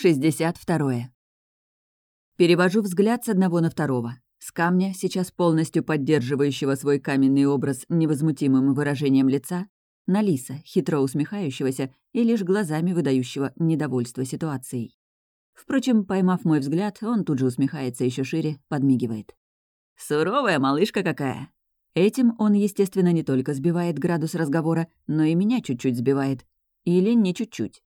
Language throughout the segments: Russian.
62. Перевожу взгляд с одного на второго. С камня, сейчас полностью поддерживающего свой каменный образ невозмутимым выражением лица, на лиса, хитро усмехающегося и лишь глазами выдающего недовольство ситуацией. Впрочем, поймав мой взгляд, он тут же усмехается еще шире, подмигивает. «Суровая малышка какая!» Этим он, естественно, не только сбивает градус разговора, но и меня чуть-чуть сбивает. Или не чуть-чуть.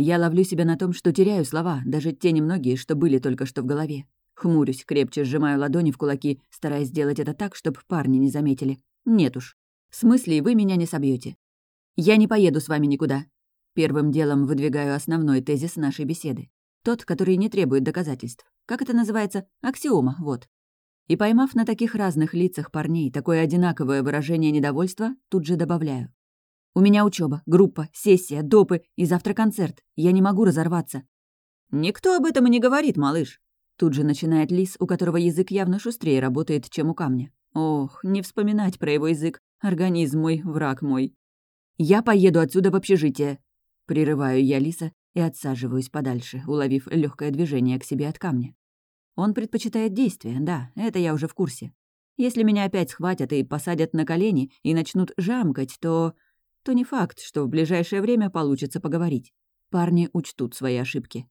Я ловлю себя на том, что теряю слова, даже те немногие, что были только что в голове. Хмурюсь, крепче сжимаю ладони в кулаки, стараясь сделать это так, чтобы парни не заметили. Нет уж. В смысле, вы меня не собьете. Я не поеду с вами никуда. Первым делом выдвигаю основной тезис нашей беседы. Тот, который не требует доказательств. Как это называется? Аксиома, вот. И поймав на таких разных лицах парней такое одинаковое выражение недовольства, тут же добавляю. У меня учеба, группа, сессия, допы и завтра концерт. Я не могу разорваться. Никто об этом и не говорит, малыш. Тут же начинает лис, у которого язык явно шустрее работает, чем у камня. Ох, не вспоминать про его язык. Организм мой, враг мой. Я поеду отсюда в общежитие. Прерываю я лиса и отсаживаюсь подальше, уловив легкое движение к себе от камня. Он предпочитает действия, да, это я уже в курсе. Если меня опять схватят и посадят на колени и начнут жамкать, то то не факт, что в ближайшее время получится поговорить. Парни учтут свои ошибки.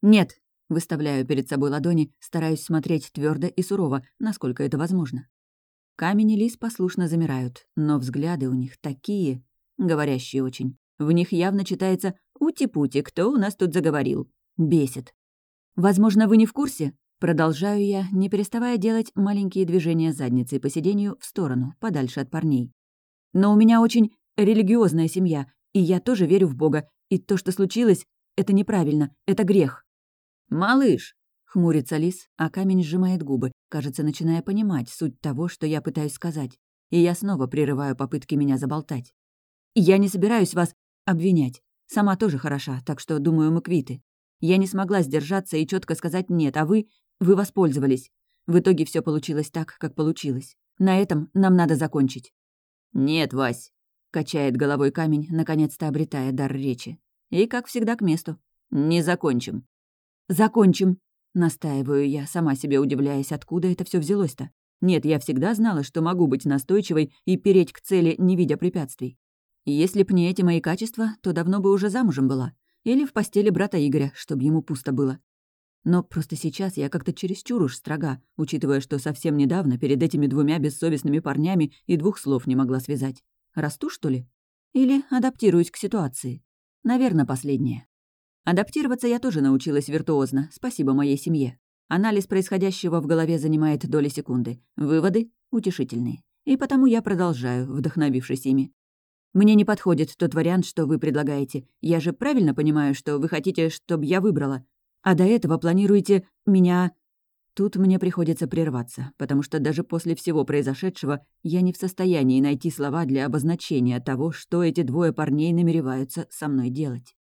«Нет», — выставляю перед собой ладони, стараюсь смотреть твердо и сурово, насколько это возможно. Камень и лис послушно замирают, но взгляды у них такие, говорящие очень. В них явно читается «Ути-пути, кто у нас тут заговорил?» Бесит. «Возможно, вы не в курсе?» Продолжаю я, не переставая делать маленькие движения задницей по сиденью в сторону, подальше от парней. «Но у меня очень религиозная семья, и я тоже верю в Бога, и то, что случилось, это неправильно, это грех». «Малыш!» — хмурится лис, а камень сжимает губы, кажется, начиная понимать суть того, что я пытаюсь сказать. И я снова прерываю попытки меня заболтать. «Я не собираюсь вас обвинять. Сама тоже хороша, так что, думаю, мы квиты. Я не смогла сдержаться и четко сказать «нет», а вы... вы воспользовались. В итоге все получилось так, как получилось. На этом нам надо закончить». «Нет, Вась, Качает головой камень, наконец-то обретая дар речи. И, как всегда, к месту. Не закончим. Закончим. Настаиваю я, сама себе удивляясь, откуда это все взялось-то. Нет, я всегда знала, что могу быть настойчивой и переть к цели, не видя препятствий. Если б не эти мои качества, то давно бы уже замужем была. Или в постели брата Игоря, чтобы ему пусто было. Но просто сейчас я как-то чересчур уж строга, учитывая, что совсем недавно перед этими двумя бессовестными парнями и двух слов не могла связать. Расту, что ли? Или адаптируюсь к ситуации? Наверное, последнее. Адаптироваться я тоже научилась виртуозно, спасибо моей семье. Анализ происходящего в голове занимает доли секунды. Выводы утешительные. И потому я продолжаю, вдохновившись ими. Мне не подходит тот вариант, что вы предлагаете. Я же правильно понимаю, что вы хотите, чтобы я выбрала. А до этого планируете меня Тут мне приходится прерваться, потому что даже после всего произошедшего я не в состоянии найти слова для обозначения того, что эти двое парней намереваются со мной делать.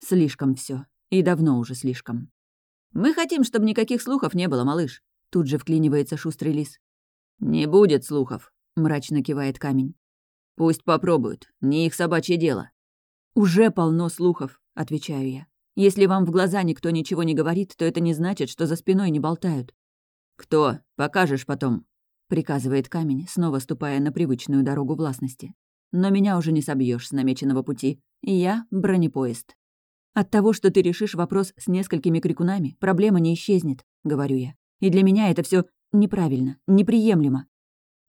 Слишком все, И давно уже слишком. «Мы хотим, чтобы никаких слухов не было, малыш», — тут же вклинивается шустрый лис. «Не будет слухов», — мрачно кивает камень. «Пусть попробуют, не их собачье дело». «Уже полно слухов», — отвечаю я. Если вам в глаза никто ничего не говорит, то это не значит, что за спиной не болтают. «Кто? Покажешь потом», — приказывает камень, снова ступая на привычную дорогу властности. «Но меня уже не собьешь с намеченного пути, я — бронепоезд». «От того, что ты решишь вопрос с несколькими крикунами, проблема не исчезнет», — говорю я. «И для меня это все неправильно, неприемлемо».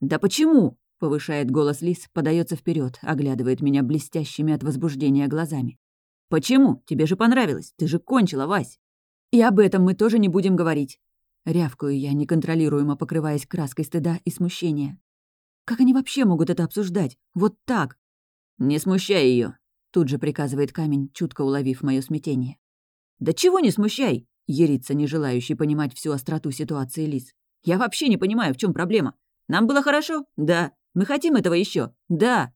«Да почему?» — повышает голос Лис, подается вперед, оглядывает меня блестящими от возбуждения глазами. «Почему? Тебе же понравилось. Ты же кончила, Вась». «И об этом мы тоже не будем говорить». Рявкаю я, неконтролируемо покрываясь краской стыда и смущения. «Как они вообще могут это обсуждать? Вот так?» «Не смущай ее, тут же приказывает камень, чутко уловив мое смятение. «Да чего не смущай?» — ерится, не желающий понимать всю остроту ситуации Лис. «Я вообще не понимаю, в чем проблема. Нам было хорошо? Да. Мы хотим этого еще? Да.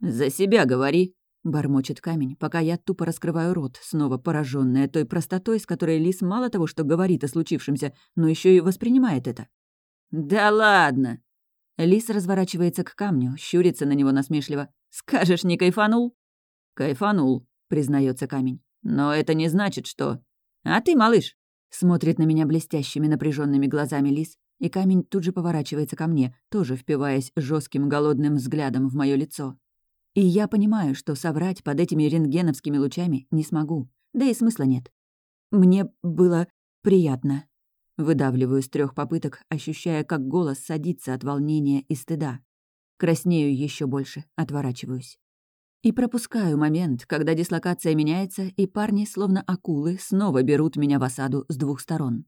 За себя говори, Бормочет камень, пока я тупо раскрываю рот, снова пораженная той простотой, с которой лис мало того, что говорит о случившемся, но еще и воспринимает это. «Да ладно!» Лис разворачивается к камню, щурится на него насмешливо. «Скажешь, не кайфанул?» «Кайфанул», — признается камень. «Но это не значит, что...» А ты, малыш?» Смотрит на меня блестящими напряженными глазами лис, и камень тут же поворачивается ко мне, тоже впиваясь жестким голодным взглядом в мое лицо. И я понимаю, что соврать под этими рентгеновскими лучами не смогу, да и смысла нет. Мне было приятно. Выдавливаю с трех попыток, ощущая, как голос садится от волнения и стыда. Краснею еще больше, отворачиваюсь. И пропускаю момент, когда дислокация меняется, и парни, словно акулы, снова берут меня в осаду с двух сторон.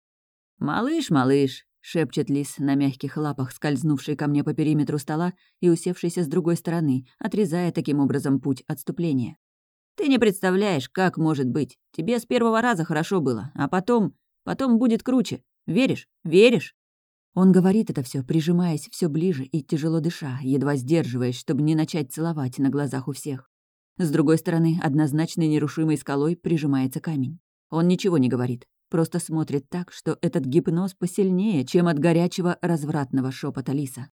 «Малыш, малыш!» — шепчет лис на мягких лапах, скользнувший ко мне по периметру стола и усевшийся с другой стороны, отрезая таким образом путь отступления. «Ты не представляешь, как может быть. Тебе с первого раза хорошо было, а потом... Потом будет круче. Веришь? Веришь?» Он говорит это все, прижимаясь все ближе и тяжело дыша, едва сдерживаясь, чтобы не начать целовать на глазах у всех. С другой стороны, однозначной нерушимой скалой прижимается камень. Он ничего не говорит, просто смотрит так, что этот гипноз посильнее, чем от горячего развратного шепота лиса.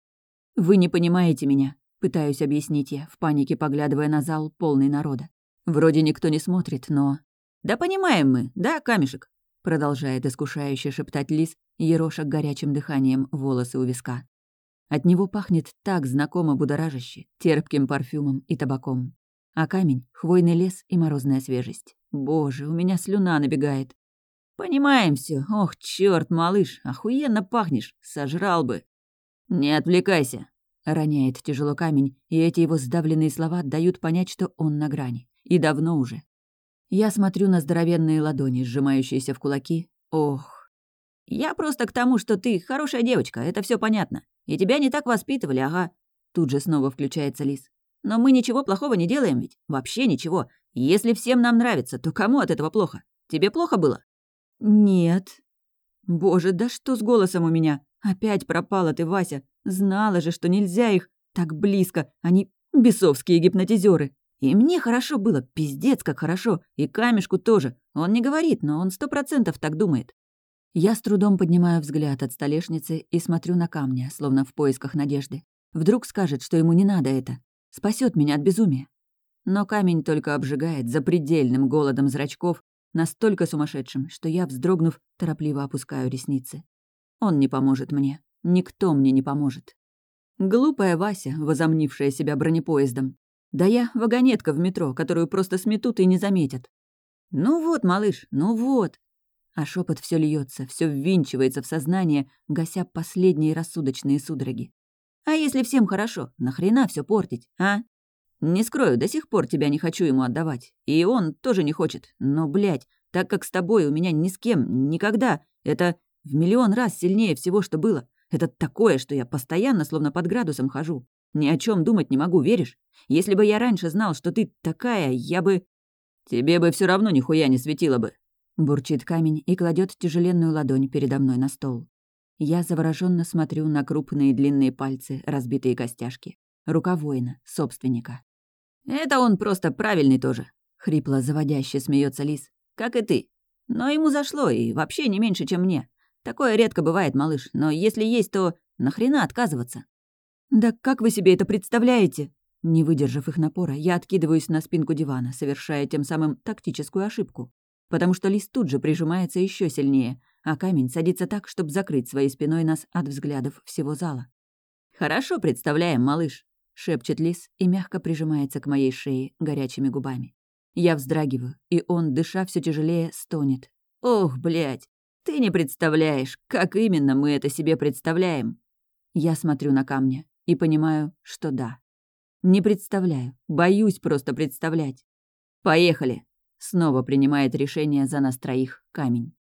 «Вы не понимаете меня», — пытаюсь объяснить я, в панике поглядывая на зал, полный народа. Вроде никто не смотрит, но... «Да понимаем мы, да, камешек?» Продолжает искушающе шептать лис, ероша горячим дыханием волосы у виска. От него пахнет так знакомо будоражаще, терпким парфюмом и табаком. А камень — хвойный лес и морозная свежесть. Боже, у меня слюна набегает. «Понимаем все. Ох, черт, малыш, охуенно пахнешь, сожрал бы». «Не отвлекайся», — роняет тяжело камень, и эти его сдавленные слова дают понять, что он на грани. И давно уже. Я смотрю на здоровенные ладони, сжимающиеся в кулаки. Ох. Я просто к тому, что ты хорошая девочка, это все понятно. И тебя не так воспитывали, ага. Тут же снова включается Лис. Но мы ничего плохого не делаем ведь. Вообще ничего. Если всем нам нравится, то кому от этого плохо? Тебе плохо было? Нет. Боже, да что с голосом у меня? Опять пропала ты, Вася. Знала же, что нельзя их так близко. Они бесовские гипнотизеры. И мне хорошо было, пиздец как хорошо, и камешку тоже. Он не говорит, но он сто процентов так думает. Я с трудом поднимаю взгляд от столешницы и смотрю на камня, словно в поисках надежды. Вдруг скажет, что ему не надо это. спасет меня от безумия. Но камень только обжигает запредельным голодом зрачков, настолько сумасшедшим, что я, вздрогнув, торопливо опускаю ресницы. Он не поможет мне. Никто мне не поможет. Глупая Вася, возомнившая себя бронепоездом, да я вагонетка в метро, которую просто сметут и не заметят. Ну вот, малыш, ну вот. А шепот все льется, все ввинчивается в сознание, гася последние рассудочные судороги. А если всем хорошо, нахрена все портить, а? Не скрою, до сих пор тебя не хочу ему отдавать. И он тоже не хочет. Но, блядь, так как с тобой у меня ни с кем, никогда, это в миллион раз сильнее всего, что было. Это такое, что я постоянно словно под градусом хожу. Ни о чем думать не могу, веришь? Если бы я раньше знал, что ты такая, я бы... Тебе бы все равно нихуя не светило бы. Бурчит камень и кладет тяжеленную ладонь передо мной на стол. Я завороженно смотрю на крупные длинные пальцы, разбитые костяшки. Рука воина, собственника. «Это он просто правильный тоже», — хрипло заводяще смеется лис. «Как и ты. Но ему зашло, и вообще не меньше, чем мне. Такое редко бывает, малыш, но если есть, то нахрена отказываться?» «Да как вы себе это представляете?» Не выдержав их напора, я откидываюсь на спинку дивана, совершая тем самым тактическую ошибку. Потому что лист тут же прижимается еще сильнее, а камень садится так, чтобы закрыть своей спиной нас от взглядов всего зала. «Хорошо представляем, малыш», — шепчет лис и мягко прижимается к моей шее горячими губами. Я вздрагиваю, и он, дыша все тяжелее, стонет. «Ох, блядь, ты не представляешь, как именно мы это себе представляем!» Я смотрю на камня и понимаю, что да. Не представляю, боюсь просто представлять. «Поехали!» — снова принимает решение за нас троих камень.